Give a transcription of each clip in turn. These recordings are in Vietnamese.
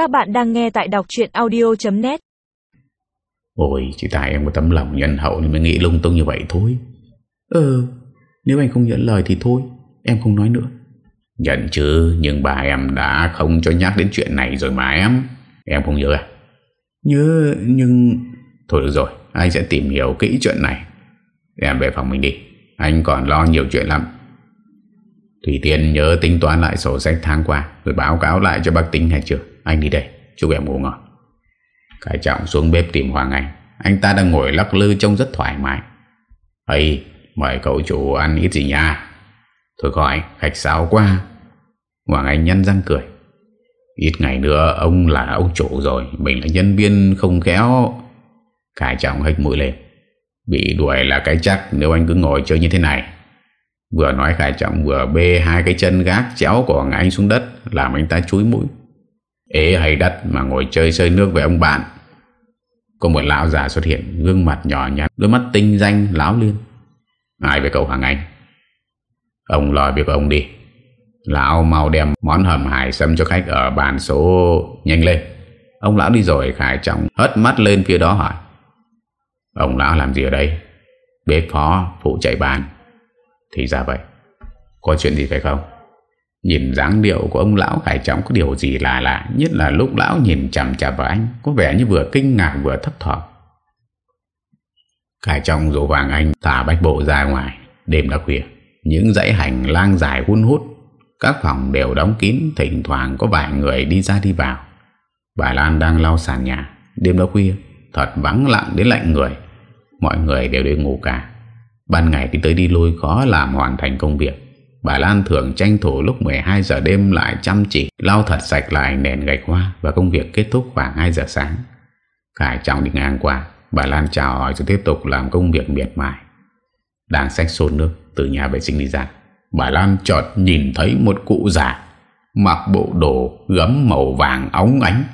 Các bạn đang nghe tại đọc chuyện audio.net Ôi chỉ tại em có tấm lòng nhân hậu Nên mới nghĩ lung tung như vậy thôi. Ừ Nếu anh không nhận lời thì thôi Em không nói nữa. Nhận chứ Nhưng bà em đã không cho nhắc đến chuyện này rồi mà em. Em không nhớ à? Nhớ nhưng Thôi được rồi Anh sẽ tìm hiểu kỹ chuyện này? Em về phòng mình đi Anh còn lo nhiều chuyện lắm. Thủy Tiên nhớ tính toán lại sổ sách tháng qua Rồi báo cáo lại cho bác tính hay chưa anh đi đây, chúc em ngủ ngon. Cái Trọng xuống bếp tìm Hoàng Anh. Anh ta đang ngồi lắc lư trông rất thoải mái. Ây, Mời cậu chủ ăn ít gì nha Thôi khỏi khách sáo quá. Hoàng Anh nhăn răng cười. Ít ngày nữa, ông là ông chủ rồi, Mình là nhân viên không khéo. Cải Trọng hạch mũi lên. Bị đuổi là cái chắc, Nếu anh cứ ngồi chơi như thế này. Vừa nói Khải Trọng vừa bê hai cái chân gác chéo của Hoàng Anh xuống đất, Làm anh ta chúi mũi. Ế hay đất mà ngồi chơi sơi nước với ông bạn. Có một lão già xuất hiện, Gương mặt nhỏ nhắn, Đôi mắt tinh danh, láo liên Ai với cậu Hoàng Anh? Ông lo việc ông đi. Lão mau đem món hầm hải sâm cho khách Ở bàn số nhanh lên. Ông lão đi rồi, Khải Trọng hất mắt lên phía đó hỏi. Ông lão làm gì ở đây? Bếp phó, phụ chạy bàn. Thì ra vậy. Có chuyện gì phải không? Nhìn dáng điệu của ông lão Khải Trọng Có điều gì lạ lạ, Nhất là lúc lão nhìn chầm chạp vào anh, Có vẻ như vừa kinh ngạc vừa thấp thỏm. Khải Trọng rủ vàng Anh Thả bách bộ ra ngoài, Đêm đã khuya. Những dãy hành lang dài hun hút, Các phòng đều đóng kín, Thỉnh thoảng có vài người đi ra đi vào. Bà Lan đang lau sàn nhà, Đêm đã khuya, Thật vắng lặng đến lạnh người. Mọi người đều đi ngủ cả. Ban ngày thì tới đi lui khó làm hoàn thành công việc. Bà Lan thường tranh thủ lúc 12 giờ đêm lại chăm chỉ lau thật sạch lại nền gạch hoa và công việc kết thúc khoảng 2 giờ sáng. Khải Trọng đi ngang qua, bà Lan chào hỏi rồi tiếp tục làm công việc miệt mài. Đang xách xôn nước từ nhà vệ sinh đi ra. Bà Lan chợt nhìn thấy một cụ già mặc bộ đồ gấm màu vàng óng ánh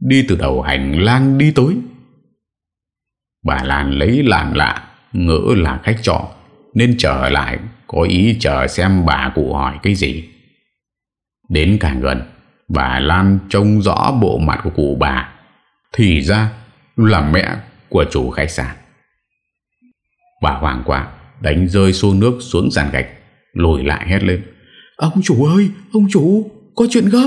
đi từ đầu hành lang đi tới. Bà Lan lấy làm lạ, ngỡ là khách trọ nên trở lại, có ý chờ xem bà cụ hỏi cái gì. Đến càng gần, Bà Lan trông rõ bộ mặt của cụ bà. Thì ra, là mẹ của chủ khách sạn. Bà hoàng quả Đánh rơi xô nước xuống sàn gạch, Lùi lại hét lên. Ông chủ ơi, ông chủ, Có chuyện gấp.